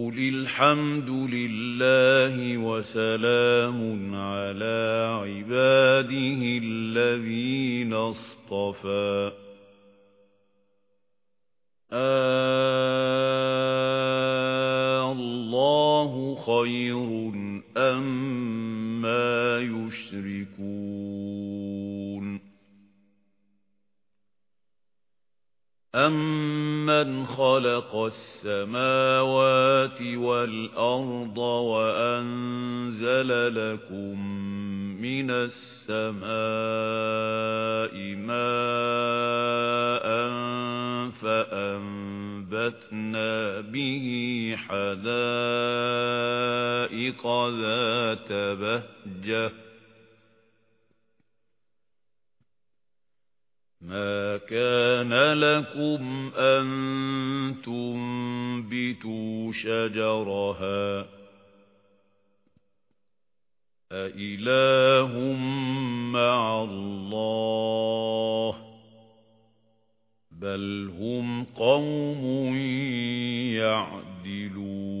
قل الحمد لله وسلام على عباده الذين اصطفى. آه الله خير أَمَّنْ خَلَقَ السَّمَاوَاتِ وَالْأَرْضَ وَأَنزَلَ لَكُم مِّنَ السَّمَاءِ مَاءً فَأَنبَتْنَا بِهِ حَدَائِقَ ذَاتَ بَهْجَةٍ مَا كَانَ لَكُمْ أَن تُنبِتُوا شَجَرَهَا أَإِلَٰهٌ مَّعَ اللَّهِ بَلْ هُمْ قَوْمٌ يَعْدِلُونَ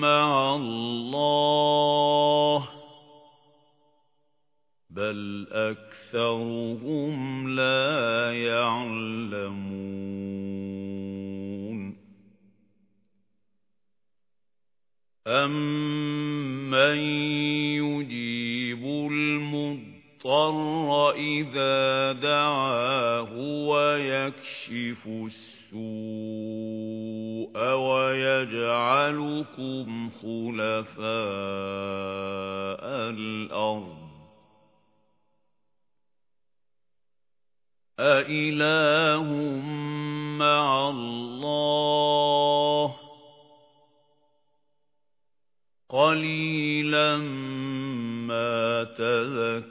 مَّعَ اللَّهِ بَلْ أَكْثَرُهُمْ لَا يَعْلَمُونَ أَمَّن يُجِيبُ الْمُضْطَرَّ إِذَا دَعَاهُ وَيَكْشِفُ السُّوءَ وَيَجْعَلُكُمْ خُلَفَاءَ الْأَرْضِ أَإِلَٰهٌ مَّعَ اللَّهِ قَلِيلًا مَا تَذَكَّرُونَ